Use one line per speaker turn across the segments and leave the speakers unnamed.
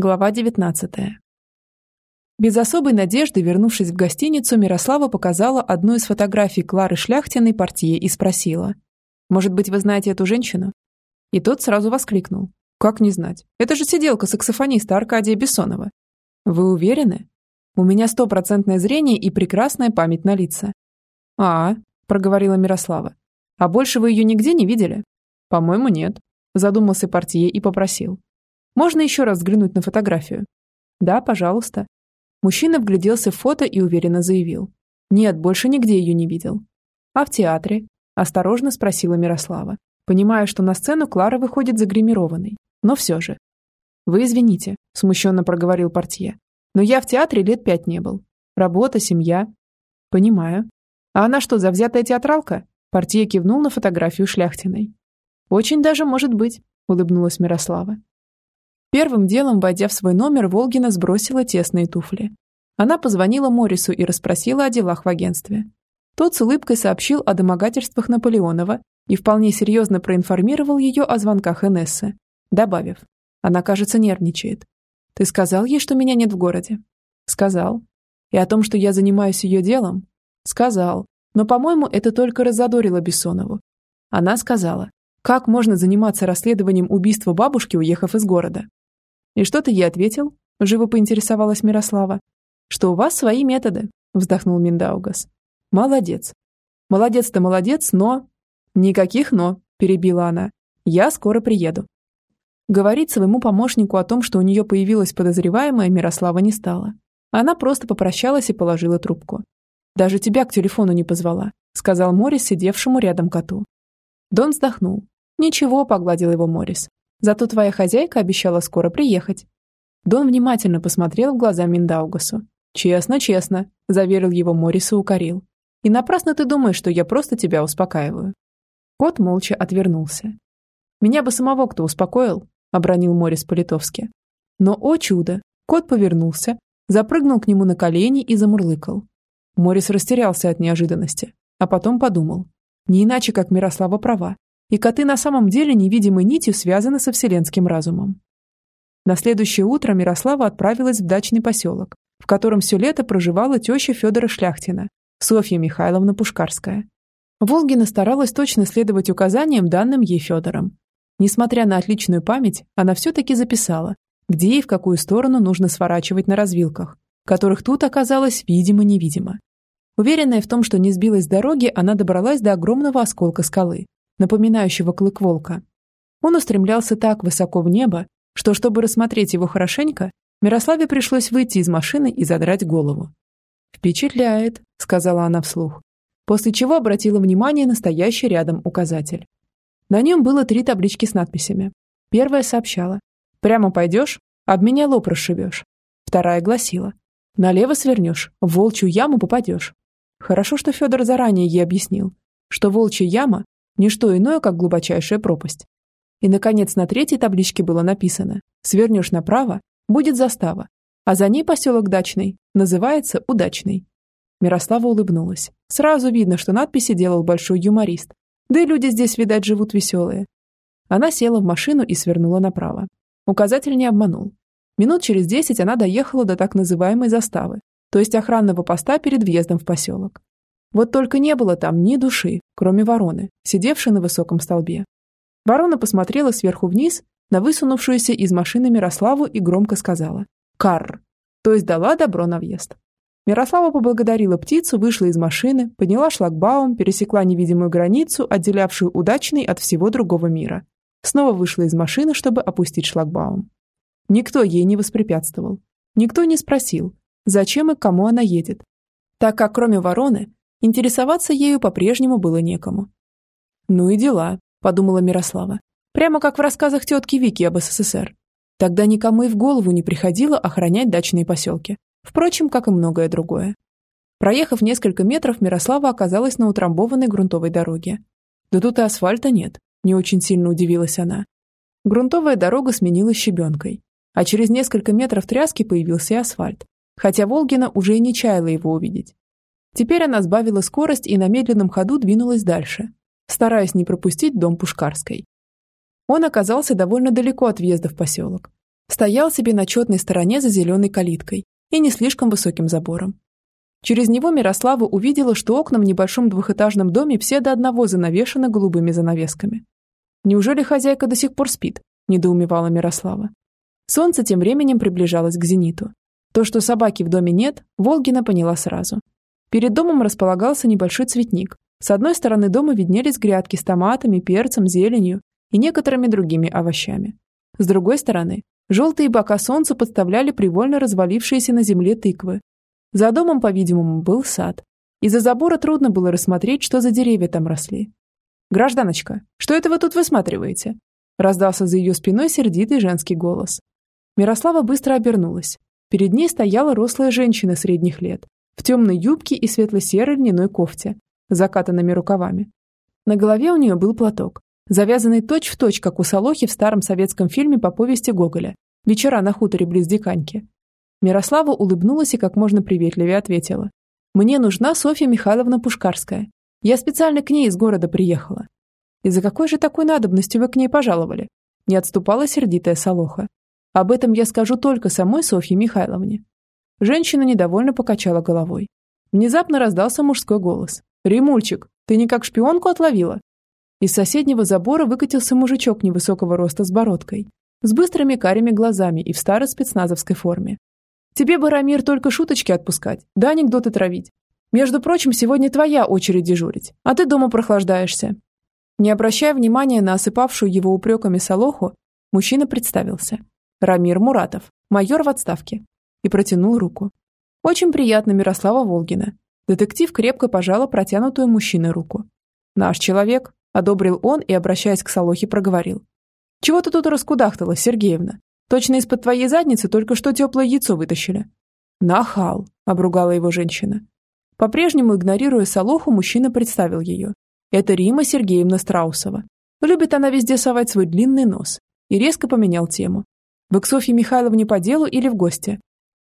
Глава 19. Без особой надежды, вернувшись в гостиницу, Мирослава показала одну из фотографий Клары Шляхтиной партии и спросила. «Может быть, вы знаете эту женщину?» И тот сразу воскликнул. «Как не знать? Это же сиделка саксофониста Аркадия Бессонова». «Вы уверены?» «У меня стопроцентное зрение и прекрасная память на лица». «А, — проговорила Мирослава. А больше вы ее нигде не видели?» «По-моему, нет», — задумался партия и попросил. Можно еще раз взглянуть на фотографию? Да, пожалуйста. Мужчина вгляделся в фото и уверенно заявил. Нет, больше нигде ее не видел. А в театре? Осторожно спросила Мирослава, понимая, что на сцену Клара выходит загримированной. Но все же. Вы извините, смущенно проговорил портье. Но я в театре лет пять не был. Работа, семья. Понимаю. А она что, завзятая театралка? Портье кивнул на фотографию Шляхтиной. Очень даже может быть, улыбнулась Мирослава. Первым делом, войдя в свой номер, Волгина сбросила тесные туфли. Она позвонила Морису и расспросила о делах в агентстве. Тот с улыбкой сообщил о домогательствах Наполеонова и вполне серьезно проинформировал ее о звонках Энессы, добавив, «Она, кажется, нервничает. Ты сказал ей, что меня нет в городе?» «Сказал. И о том, что я занимаюсь ее делом?» «Сказал. Но, по-моему, это только разодорило Бессонову. Она сказала, как можно заниматься расследованием убийства бабушки, уехав из города? «И что ты ей ответил?» – живо поинтересовалась Мирослава. «Что у вас свои методы», – вздохнул Миндаугас. «Молодец». «Молодец-то молодец, но...» «Никаких «но», – перебила она. «Я скоро приеду». Говорить своему помощнику о том, что у нее появилась подозреваемая, Мирослава не стала. Она просто попрощалась и положила трубку. «Даже тебя к телефону не позвала», – сказал Морис сидевшему рядом коту. Дон вздохнул. «Ничего», – погладил его Морис. Зато твоя хозяйка обещала скоро приехать». Дон внимательно посмотрел в глаза Миндаугасу. «Честно, честно», – заверил его Морис и укорил. «И напрасно ты думаешь, что я просто тебя успокаиваю». Кот молча отвернулся. «Меня бы самого кто успокоил», – обронил Морис по-литовски. Но, о чудо, кот повернулся, запрыгнул к нему на колени и замурлыкал. Морис растерялся от неожиданности, а потом подумал. Не иначе, как Мирослава права и коты на самом деле невидимой нитью связаны со вселенским разумом. На следующее утро Мирослава отправилась в дачный поселок, в котором все лето проживала теща Федора Шляхтина, Софья Михайловна Пушкарская. Волгина старалась точно следовать указаниям, данным ей Федором. Несмотря на отличную память, она все-таки записала, где и в какую сторону нужно сворачивать на развилках, которых тут оказалось видимо-невидимо. Уверенная в том, что не сбилась с дороги, она добралась до огромного осколка скалы, напоминающего клык волка. Он устремлялся так высоко в небо, что, чтобы рассмотреть его хорошенько, Мирославе пришлось выйти из машины и задрать голову. «Впечатляет», — сказала она вслух, после чего обратила внимание на стоящий рядом указатель. На нем было три таблички с надписями. Первая сообщала «Прямо пойдешь, об меня лоб расшибешь». Вторая гласила «Налево свернешь, в волчью яму попадешь». Хорошо, что Федор заранее ей объяснил, что волчья яма не что иное, как глубочайшая пропасть. И, наконец, на третьей табличке было написано «Свернешь направо, будет застава, а за ней поселок Дачный, называется Удачный». Мирослава улыбнулась. Сразу видно, что надписи делал большой юморист. Да и люди здесь, видать, живут веселые. Она села в машину и свернула направо. Указатель не обманул. Минут через десять она доехала до так называемой заставы, то есть охранного поста перед въездом в поселок. Вот только не было там ни души, кроме вороны, сидевшей на высоком столбе. Ворона посмотрела сверху вниз на высунувшуюся из машины Мирославу и громко сказала «Карр», то есть дала добро на въезд. Мирослава поблагодарила птицу, вышла из машины, подняла шлагбаум, пересекла невидимую границу, отделявшую удачный от всего другого мира. Снова вышла из машины, чтобы опустить шлагбаум. Никто ей не воспрепятствовал. Никто не спросил, зачем и кому она едет. Так как кроме вороны Интересоваться ею по-прежнему было некому. «Ну и дела», – подумала Мирослава. Прямо как в рассказах тетки Вики об СССР. Тогда никому и в голову не приходило охранять дачные поселки. Впрочем, как и многое другое. Проехав несколько метров, Мирослава оказалась на утрамбованной грунтовой дороге. Да тут и асфальта нет, не очень сильно удивилась она. Грунтовая дорога сменилась щебенкой, а через несколько метров тряски появился и асфальт, хотя Волгина уже и не чаяла его увидеть. Теперь она сбавила скорость и на медленном ходу двинулась дальше, стараясь не пропустить дом Пушкарской. Он оказался довольно далеко от въезда в поселок. Стоял себе на четной стороне за зеленой калиткой и не слишком высоким забором. Через него Мирослава увидела, что окна в небольшом двухэтажном доме все до одного занавешены голубыми занавесками. «Неужели хозяйка до сих пор спит?» – недоумевала Мирослава. Солнце тем временем приближалось к зениту. То, что собаки в доме нет, Волгина поняла сразу. Перед домом располагался небольшой цветник. С одной стороны дома виднелись грядки с томатами, перцем, зеленью и некоторыми другими овощами. С другой стороны, желтые бока солнца подставляли привольно развалившиеся на земле тыквы, за домом, по-видимому, был сад. Из-за забора трудно было рассмотреть, что за деревья там росли. «Гражданочка, что это вы тут высматриваете?» Раздался за ее спиной сердитый женский голос. Мирослава быстро обернулась. Перед ней стояла рослая женщина средних лет, в темной юбке и светло-серой льняной кофте, закатанными рукавами. На голове у нее был платок, завязанный точь-в-точь, точь, как у Солохи в старом советском фильме по повести Гоголя «Вечера на хуторе близ Диканьки». Мирослава улыбнулась и как можно приветливее ответила. «Мне нужна Софья Михайловна Пушкарская. Я специально к ней из города приехала». «И за какой же такой надобностью вы к ней пожаловали?» Не отступала сердитая Солоха. «Об этом я скажу только самой Софье Михайловне». Женщина недовольно покачала головой. Внезапно раздался мужской голос. «Римульчик, ты не как шпионку отловила?» Из соседнего забора выкатился мужичок невысокого роста с бородкой, с быстрыми карими глазами и в старой спецназовской форме. Тебе бы, Рамир, только шуточки отпускать, да анекдоты травить. Между прочим, сегодня твоя очередь дежурить, а ты дома прохлаждаешься». Не обращая внимания на осыпавшую его упреками Солоху, мужчина представился. Рамир Муратов, майор в отставке, и протянул руку. «Очень приятно, Мирослава Волгина». Детектив крепко пожала протянутую мужчиной руку. «Наш человек», — одобрил он и, обращаясь к Солохе, проговорил. «Чего ты тут раскудахталась, Сергеевна? Точно из-под твоей задницы только что теплое яйцо вытащили». «Нахал», — обругала его женщина. По-прежнему, игнорируя Солоху, мужчина представил ее. Это Рима Сергеевна Страусова. Любит она везде совать свой длинный нос. И резко поменял тему. «Вы к Софье Михайловне по делу или в гости?»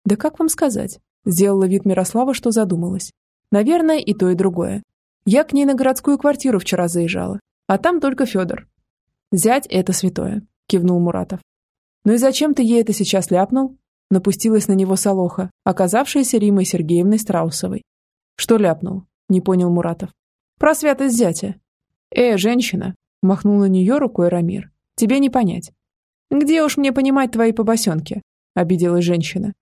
«Да как вам сказать?» Сделала вид Мирослава, что задумалась. «Наверное, и то, и другое. Я к ней на городскую квартиру вчера заезжала. А там только Федор». «Зять – это святое», – кивнул Муратов. «Ну и зачем ты ей это сейчас ляпнул?» Напустилась на него Солоха, оказавшаяся Римой Сергеевной Страусовой. «Что ляпнул?» – не понял Муратов. «Про святость зятя». «Э, женщина!» – махнул на нее рукой Рамир. «Тебе не понять». «Где уж мне понимать твои побосенки?» – обиделась женщина.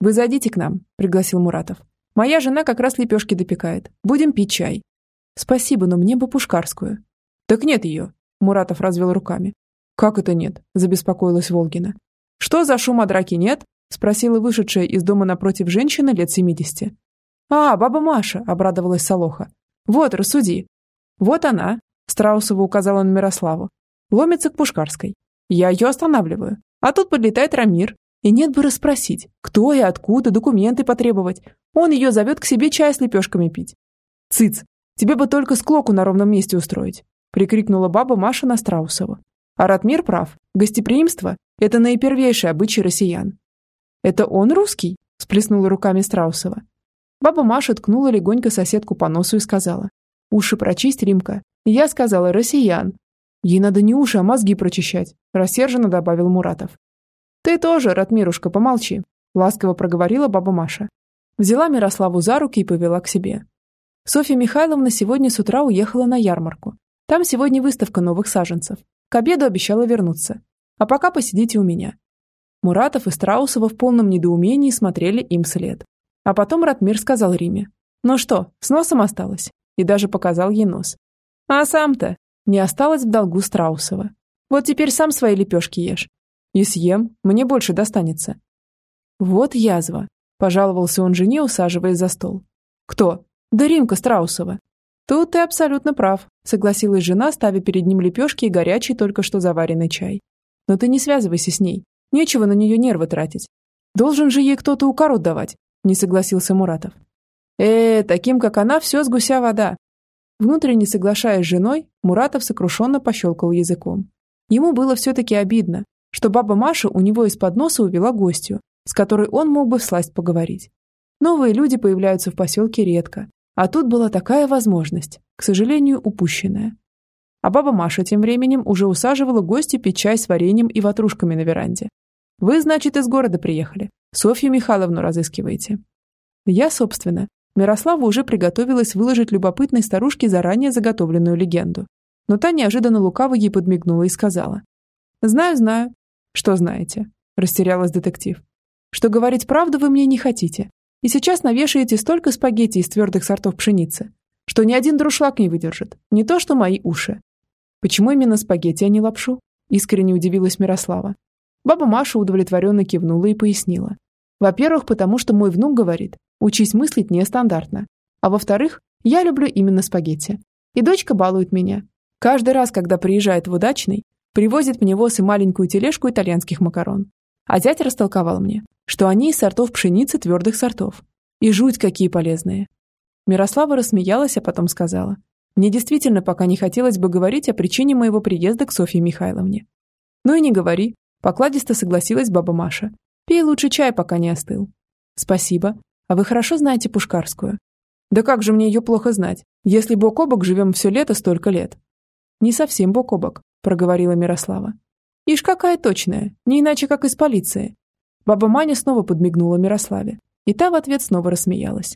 «Вы зайдите к нам», – пригласил Муратов. «Моя жена как раз лепешки допекает. Будем пить чай». «Спасибо, но мне бы пушкарскую». «Так нет ее», – Муратов развел руками. «Как это нет?» – забеспокоилась Волгина. «Что за шум о драке нет?» – спросила вышедшая из дома напротив женщина лет семидесяти. «А, баба Маша!» – обрадовалась Солоха. «Вот, рассуди». «Вот она», – Страусова указала на Мирославу. «Ломится к Пушкарской. Я ее останавливаю. А тут подлетает Рамир. И нет бы расспросить, кто и откуда, документы потребовать. Он ее зовет к себе чай с лепешками пить». «Цыц! Тебе бы только склоку на ровном месте устроить!» – прикрикнула баба Маша на Страусову. А Ратмир прав. Гостеприимство – это наипервейший обычай россиян. «Это он русский?» – сплеснула руками Страусова. Баба Маша ткнула легонько соседку по носу и сказала. «Уши прочисть, Римка». Я сказала «россиян». Ей надо не уши, а мозги прочищать, рассерженно добавил Муратов. «Ты тоже, Ратмирушка, помолчи», – ласково проговорила баба Маша. Взяла Мирославу за руки и повела к себе. Софья Михайловна сегодня с утра уехала на ярмарку. Там сегодня выставка новых саженцев. К обеду обещала вернуться. А пока посидите у меня». Муратов и Страусова в полном недоумении смотрели им вслед. А потом Ратмир сказал Риме. «Ну что, с носом осталось?» И даже показал ей нос. «А сам-то?» Не осталось в долгу Страусова. «Вот теперь сам свои лепешки ешь. И съем, мне больше достанется». «Вот язва», – пожаловался он жене, усаживаясь за стол. «Кто?» «Да Римка Страусова. «Тут ты абсолютно прав», – согласилась жена, ставя перед ним лепешки и горячий только что заваренный чай. «Но ты не связывайся с ней. Нечего на нее нервы тратить. Должен же ей кто-то укорот давать», – не согласился Муратов. «Э, таким, как она, все с гуся вода». Внутренне соглашаясь с женой, Муратов сокрушенно пощелкал языком. Ему было все-таки обидно, что баба Маша у него из-под носа увела гостью, с которой он мог бы всласть поговорить. Новые люди появляются в поселке редко, а тут была такая возможность, к сожалению, упущенная. А баба Маша тем временем уже усаживала гостей пить чай с вареньем и ватрушками на веранде. Вы, значит, из города приехали. Софью Михайловну разыскиваете. Я, собственно, Мирослава уже приготовилась выложить любопытной старушке заранее заготовленную легенду. Но та неожиданно лукаво ей подмигнула и сказала. «Знаю, знаю». «Что знаете?» – растерялась детектив. «Что говорить правду вы мне не хотите. И сейчас навешаете столько спагетти из твердых сортов пшеницы, что ни один друшлаг не выдержит, не то что мои уши». «Почему именно спагетти, а не лапшу?» – искренне удивилась Мирослава. Баба Маша удовлетворенно кивнула и пояснила. Во-первых, потому что мой внук говорит, учись мыслить нестандартно. А во-вторых, я люблю именно спагетти. И дочка балует меня. Каждый раз, когда приезжает в удачный, привозит мне воз и маленькую тележку итальянских макарон. А зять растолковал мне, что они из сортов пшеницы твердых сортов. И жуть какие полезные. Мирослава рассмеялась, а потом сказала. Мне действительно пока не хотелось бы говорить о причине моего приезда к Софье Михайловне. Ну и не говори, покладисто согласилась баба Маша. Пей лучше чай, пока не остыл. Спасибо. А вы хорошо знаете Пушкарскую? Да как же мне ее плохо знать, если бок о бок живем все лето столько лет? Не совсем бок о бок, проговорила Мирослава. Ишь какая точная, не иначе как из полиции. Баба Маня снова подмигнула Мирославе, и та в ответ снова рассмеялась.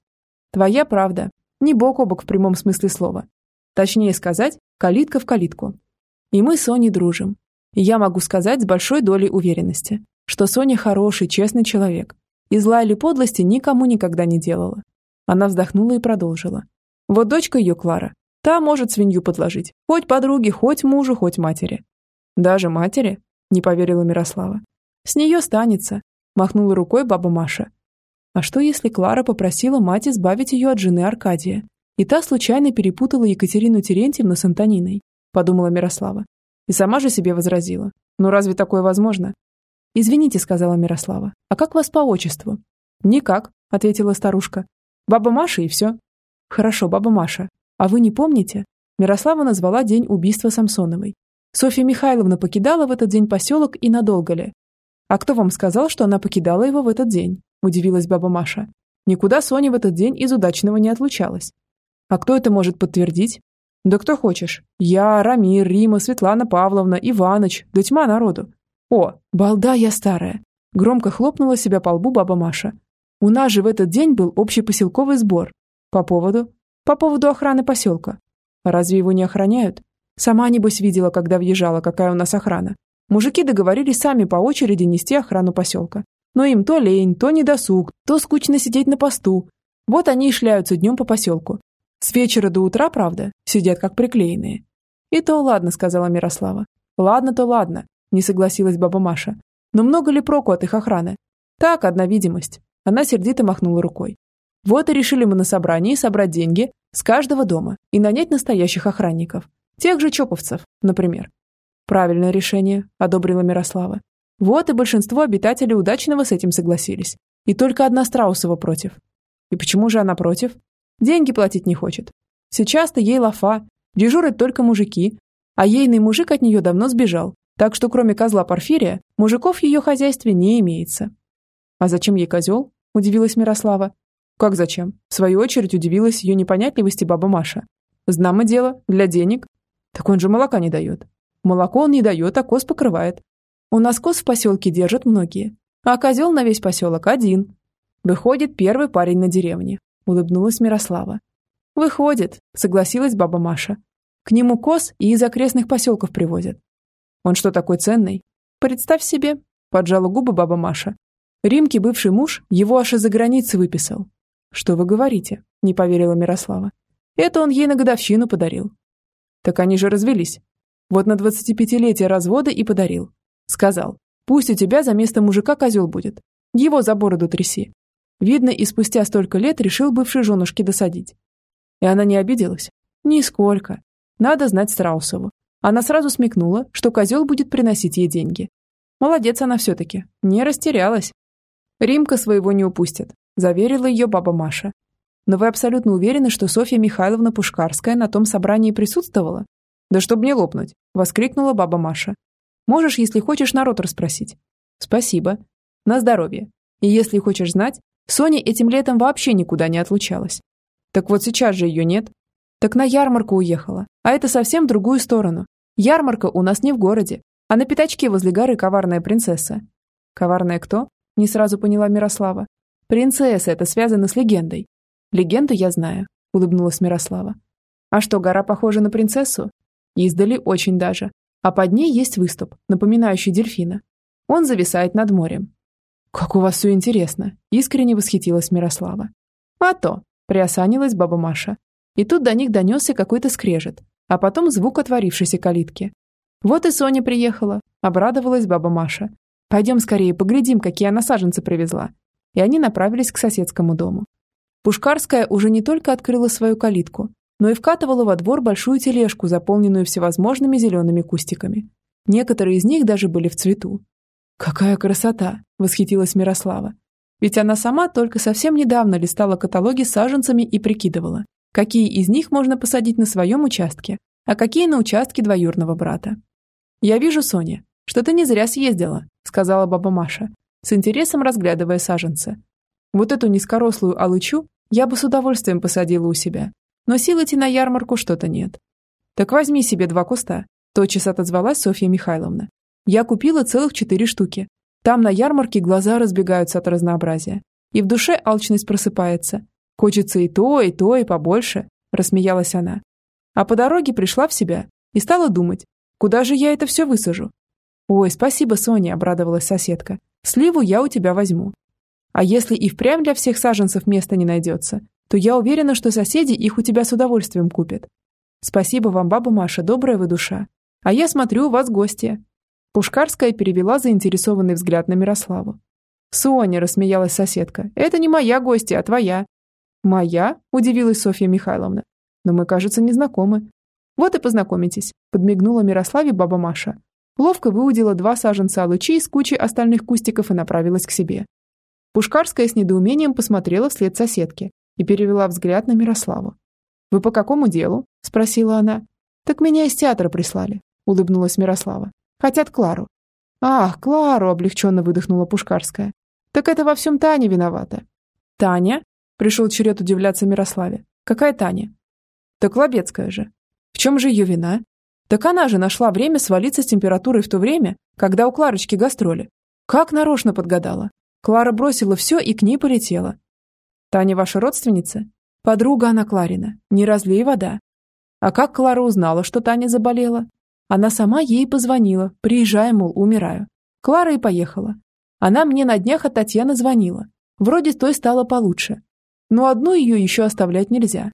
Твоя правда, не бок о бок в прямом смысле слова. Точнее сказать, калитка в калитку. И мы с Соней дружим. И я могу сказать с большой долей уверенности, что Соня хороший, честный человек, и зла или подлости никому никогда не делала. Она вздохнула и продолжила. Вот дочка ее Клара, та может свинью подложить, хоть подруге, хоть мужу, хоть матери. Даже матери? Не поверила Мирослава. С нее станется, махнула рукой баба Маша. А что если Клара попросила мать избавить ее от жены Аркадия, и та случайно перепутала Екатерину Терентьевну с Антониной, подумала Мирослава. И сама же себе возразила. Ну разве такое возможно? «Извините», — сказала Мирослава, — «а как вас по отчеству?» «Никак», — ответила старушка. «Баба Маша и все». «Хорошо, баба Маша. А вы не помните?» Мирослава назвала день убийства Самсоновой. Софья Михайловна покидала в этот день поселок и надолго ли? «А кто вам сказал, что она покидала его в этот день?» – удивилась баба Маша. «Никуда Соня в этот день из удачного не отлучалась». «А кто это может подтвердить?» «Да кто хочешь. Я, Рамир, Рима, Светлана Павловна, Иваныч, да тьма народу. «О, балда я старая!» Громко хлопнула себя по лбу баба Маша. «У нас же в этот день был общий поселковый сбор. По поводу? По поводу охраны поселка. Разве его не охраняют? Сама, небось, видела, когда въезжала, какая у нас охрана. Мужики договорились сами по очереди нести охрану поселка. Но им то лень, то недосуг, то скучно сидеть на посту. Вот они и шляются днем по поселку. С вечера до утра, правда, сидят как приклеенные. И то ладно, сказала Мирослава. Ладно, то ладно не согласилась баба Маша. Но много ли проку от их охраны? Так, одна видимость. Она сердито махнула рукой. Вот и решили мы на собрании собрать деньги с каждого дома и нанять настоящих охранников. Тех же чоповцев, например. Правильное решение, одобрила Мирослава. Вот и большинство обитателей удачного с этим согласились. И только одна Страусова против. И почему же она против? Деньги платить не хочет. Сейчас-то ей лафа, дежурят только мужики, а ейный мужик от нее давно сбежал, так что кроме козла Порфирия, мужиков в ее хозяйстве не имеется. А зачем ей козел? Удивилась Мирослава. Как зачем? В свою очередь удивилась ее непонятливости баба Маша. Знамо дело, для денег. Так он же молока не дает. Молоко он не дает, а коз покрывает. У нас коз в поселке держат многие, а козел на весь поселок один. Выходит первый парень на деревне, улыбнулась Мирослава. Выходит, согласилась баба Маша. К нему коз и из окрестных поселков привозят. Он что, такой ценный? Представь себе, поджала губы баба Маша. Римки бывший муж его аж из-за границы выписал. Что вы говорите? Не поверила Мирослава. Это он ей на годовщину подарил. Так они же развелись. Вот на 25-летие развода и подарил. Сказал, пусть у тебя за место мужика козел будет. Его за бороду тряси. Видно, и спустя столько лет решил бывшей женушке досадить. И она не обиделась? Нисколько. Надо знать Страусову. Она сразу смекнула, что козел будет приносить ей деньги. Молодец она все-таки, не растерялась. Римка своего не упустит, заверила ее баба Маша. Но вы абсолютно уверены, что Софья Михайловна Пушкарская на том собрании присутствовала? Да чтобы не лопнуть, воскликнула баба Маша. Можешь, если хочешь, народ расспросить. Спасибо. На здоровье. И если хочешь знать, Соня этим летом вообще никуда не отлучалась. Так вот сейчас же ее нет. Так на ярмарку уехала, а это совсем в другую сторону. Ярмарка у нас не в городе, а на пятачке возле горы коварная принцесса. Коварная кто? Не сразу поняла Мирослава. Принцесса, это связано с легендой. Легенду я знаю, улыбнулась Мирослава. А что, гора похожа на принцессу? Издали очень даже. А под ней есть выступ, напоминающий дельфина. Он зависает над морем. «Как у вас все интересно!» – искренне восхитилась Мирослава. «А то!» – приосанилась баба Маша. И тут до них донесся какой-то скрежет, а потом звук отворившейся калитки. «Вот и Соня приехала», – обрадовалась баба Маша. «Пойдем скорее поглядим, какие она саженцы привезла». И они направились к соседскому дому. Пушкарская уже не только открыла свою калитку, но и вкатывала во двор большую тележку, заполненную всевозможными зелеными кустиками. Некоторые из них даже были в цвету. «Какая красота!» – восхитилась Мирослава. Ведь она сама только совсем недавно листала каталоги с саженцами и прикидывала, какие из них можно посадить на своем участке, а какие на участке двоюрного брата. «Я вижу, Соня, что ты не зря съездила», – сказала баба Маша, с интересом разглядывая саженцы. «Вот эту низкорослую алычу я бы с удовольствием посадила у себя, но сил идти на ярмарку что-то нет». «Так возьми себе два куста», – тотчас отозвалась Софья Михайловна. «Я купила целых четыре штуки. Там на ярмарке глаза разбегаются от разнообразия. И в душе алчность просыпается. Хочется и то, и то, и побольше», – рассмеялась она. А по дороге пришла в себя и стала думать, куда же я это все высажу. «Ой, спасибо, Соня», – обрадовалась соседка. «Сливу я у тебя возьму. А если и впрямь для всех саженцев места не найдется, то я уверена, что соседи их у тебя с удовольствием купят. Спасибо вам, баба Маша, добрая вы душа. А я смотрю, у вас гости». Пушкарская перевела заинтересованный взгляд на Мирославу. «Соня», – рассмеялась соседка, – «это не моя гостья, а твоя». «Моя?» – удивилась Софья Михайловна но мы, кажется, не знакомы. Вот и познакомитесь, подмигнула Мирославе баба Маша. Ловко выудила два саженца алычи из кучи остальных кустиков и направилась к себе. Пушкарская с недоумением посмотрела вслед соседке и перевела взгляд на Мирославу. «Вы по какому делу?» – спросила она. «Так меня из театра прислали», – улыбнулась Мирослава. «Хотят Клару». «Ах, Клару!» – облегченно выдохнула Пушкарская. «Так это во всем Таня виновата». «Таня?» – пришел черед удивляться Мирославе. «Какая Таня?» Так Лобецкая же. В чем же ее вина? Так она же нашла время свалиться с температурой в то время, когда у Кларочки гастроли. Как нарочно подгадала. Клара бросила все и к ней полетела. Таня ваша родственница? Подруга она Кларина. Не разлей вода. А как Клара узнала, что Таня заболела? Она сама ей позвонила, приезжая, мол, умираю. Клара и поехала. Она мне на днях от Татьяны звонила. Вроде той стало получше. Но одну ее еще оставлять нельзя.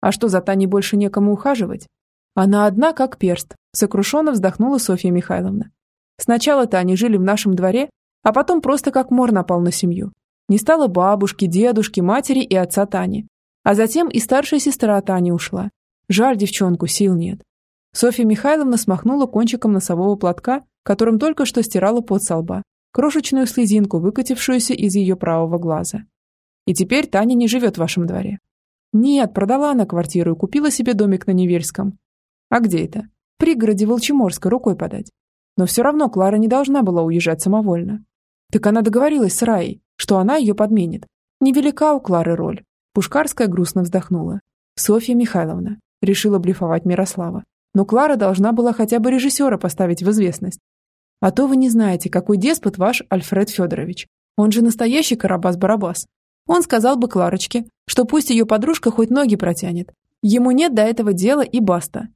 А что, за Таней больше некому ухаживать? Она одна, как перст, сокрушенно вздохнула Софья Михайловна. Сначала-то они жили в нашем дворе, а потом просто как мор напал на семью. Не стало бабушки, дедушки, матери и отца Тани. А затем и старшая сестра Тани ушла. Жаль девчонку, сил нет. Софья Михайловна смахнула кончиком носового платка, которым только что стирала пот со лба, крошечную слезинку, выкатившуюся из ее правого глаза. И теперь Таня не живет в вашем дворе. Нет, продала она квартиру и купила себе домик на Невельском. А где это? В пригороде Волчеморска рукой подать. Но все равно Клара не должна была уезжать самовольно. Так она договорилась с Раей, что она ее подменит. Невелика у Клары роль. Пушкарская грустно вздохнула. Софья Михайловна решила блефовать Мирослава. Но Клара должна была хотя бы режиссера поставить в известность. А то вы не знаете, какой деспот ваш Альфред Федорович. Он же настоящий Карабас-Барабас. Он сказал бы Кларочке, что пусть ее подружка хоть ноги протянет. Ему нет до этого дела и баста.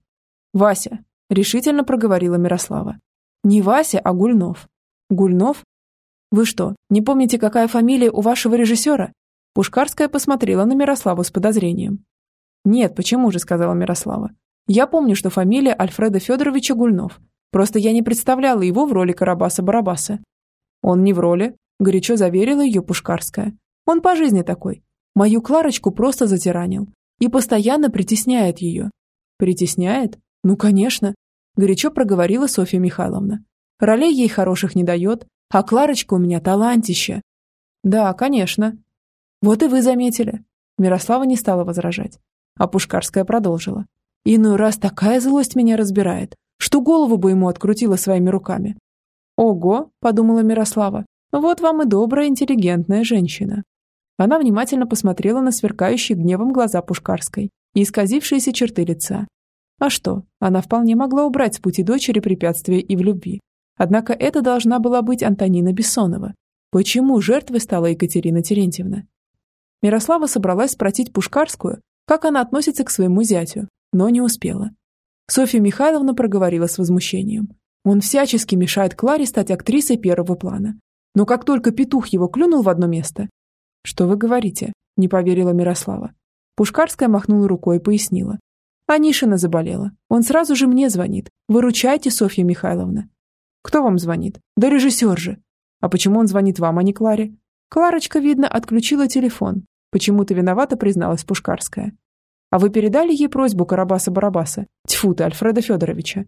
«Вася», – решительно проговорила Мирослава. «Не Вася, а Гульнов». «Гульнов? Вы что, не помните, какая фамилия у вашего режиссера?» Пушкарская посмотрела на Мирославу с подозрением. «Нет, почему же?» – сказала Мирослава. «Я помню, что фамилия Альфреда Федоровича Гульнов. Просто я не представляла его в роли Карабаса-Барабаса». «Он не в роли», – горячо заверила ее Пушкарская. Он по жизни такой. Мою Кларочку просто затиранил. И постоянно притесняет ее. Притесняет? Ну, конечно. Горячо проговорила Софья Михайловна. Ролей ей хороших не дает, а Кларочка у меня талантище. Да, конечно. Вот и вы заметили. Мирослава не стала возражать. А Пушкарская продолжила. Иной раз такая злость меня разбирает, что голову бы ему открутила своими руками. «Ого!» – подумала Мирослава. «Вот вам и добрая, интеллигентная женщина». Она внимательно посмотрела на сверкающие гневом глаза Пушкарской и исказившиеся черты лица. А что, она вполне могла убрать с пути дочери препятствия и в любви. Однако это должна была быть Антонина Бессонова. Почему жертвой стала Екатерина Терентьевна? Мирослава собралась спросить Пушкарскую, как она относится к своему зятю, но не успела. Софья Михайловна проговорила с возмущением. Он всячески мешает Кларе стать актрисой первого плана. Но как только петух его клюнул в одно место... «Что вы говорите?» – не поверила Мирослава. Пушкарская махнула рукой и пояснила. «Анишина заболела. Он сразу же мне звонит. Выручайте, Софья Михайловна». «Кто вам звонит?» «Да режиссер же». «А почему он звонит вам, а не Кларе?» Кларочка, видно, отключила телефон. Почему-то виновата призналась Пушкарская. «А вы передали ей просьбу Карабаса-Барабаса? Тьфу ты, Альфреда Федоровича».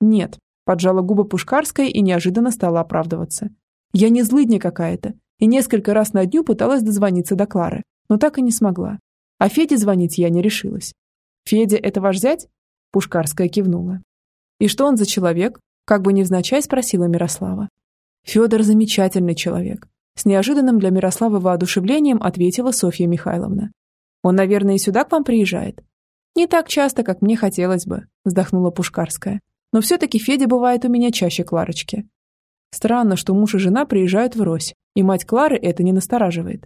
«Нет», – поджала губы Пушкарская и неожиданно стала оправдываться. «Я не злыдня какая-то, и несколько раз на дню пыталась дозвониться до Клары, но так и не смогла. А Феде звонить я не решилась». «Федя – это ваш зять?» Пушкарская кивнула. «И что он за человек?» – как бы невзначай спросила Мирослава. «Федор замечательный человек», – с неожиданным для Мирославы воодушевлением ответила Софья Михайловна. Он, наверное, и сюда к вам приезжает?» «Не так часто, как мне хотелось бы», – вздохнула Пушкарская. «Но все-таки Федя бывает у меня чаще Кларочки». Странно, что муж и жена приезжают в Рось, и мать Клары это не настораживает.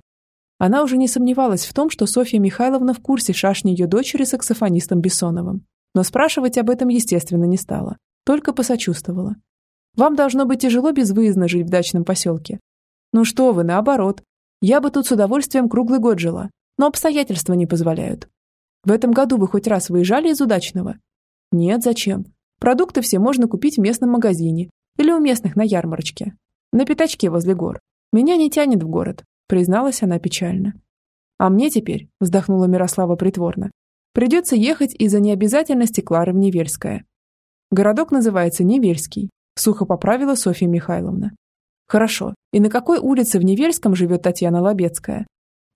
Она уже не сомневалась в том, что Софья Михайловна в курсе шашни ее дочери саксофонистом Бессоновым. Но спрашивать об этом, естественно, не стала. Только посочувствовала. «Вам должно быть тяжело безвыездно жить в дачном поселке». «Ну что вы, наоборот. Я бы тут с удовольствием круглый год жила но обстоятельства не позволяют. В этом году вы хоть раз выезжали из удачного? Нет, зачем? Продукты все можно купить в местном магазине или у местных на ярмарочке. На пятачке возле гор. Меня не тянет в город, призналась она печально. А мне теперь, вздохнула Мирослава притворно, придется ехать из-за необязательности Клары в Невельское. Городок называется Невельский, сухо поправила Софья Михайловна. Хорошо. И на какой улице в Невельском живет Татьяна Лобецкая?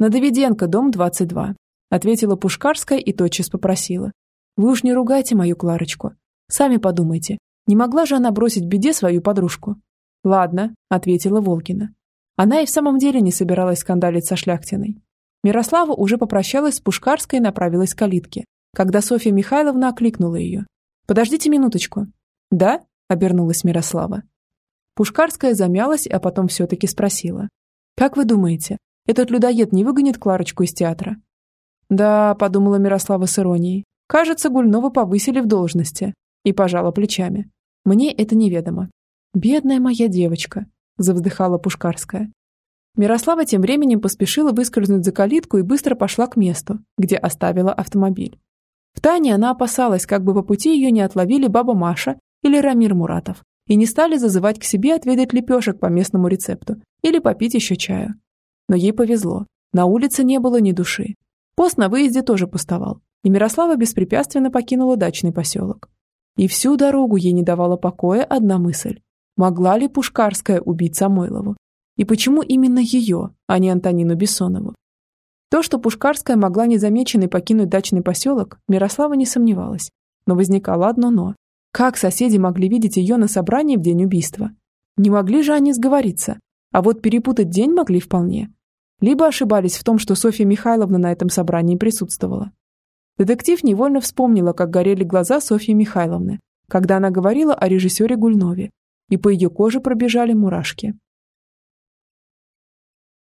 «На Давиденко, дом 22», – ответила Пушкарская и тотчас попросила. «Вы уж не ругайте мою Кларочку. Сами подумайте, не могла же она бросить беде свою подружку?» «Ладно», – ответила Волгина. Она и в самом деле не собиралась скандалить со Шляхтиной. Мирослава уже попрощалась с Пушкарской и направилась к калитке, когда Софья Михайловна окликнула ее. «Подождите минуточку». «Да?» – обернулась Мирослава. Пушкарская замялась, а потом все-таки спросила. «Как вы думаете, этот людоед не выгонит Кларочку из театра. Да, подумала Мирослава с иронией. Кажется, Гульнова повысили в должности. И пожала плечами. Мне это неведомо. Бедная моя девочка, завздыхала Пушкарская. Мирослава тем временем поспешила выскользнуть за калитку и быстро пошла к месту, где оставила автомобиль. В Тане она опасалась, как бы по пути ее не отловили баба Маша или Рамир Муратов и не стали зазывать к себе отведать лепешек по местному рецепту или попить еще чаю. Но ей повезло. На улице не было ни души. Пост на выезде тоже пустовал, и Мирослава беспрепятственно покинула дачный поселок. И всю дорогу ей не давала покоя одна мысль. Могла ли Пушкарская убить Самойлову? И почему именно ее, а не Антонину Бессонову? То, что Пушкарская могла незамеченной покинуть дачный поселок, Мирослава не сомневалась. Но возникало одно «но». Как соседи могли видеть ее на собрании в день убийства? Не могли же они сговориться? А вот перепутать день могли вполне либо ошибались в том, что Софья Михайловна на этом собрании присутствовала. Детектив невольно вспомнила, как горели глаза Софьи Михайловны, когда она говорила о режиссере Гульнове, и по ее коже пробежали мурашки.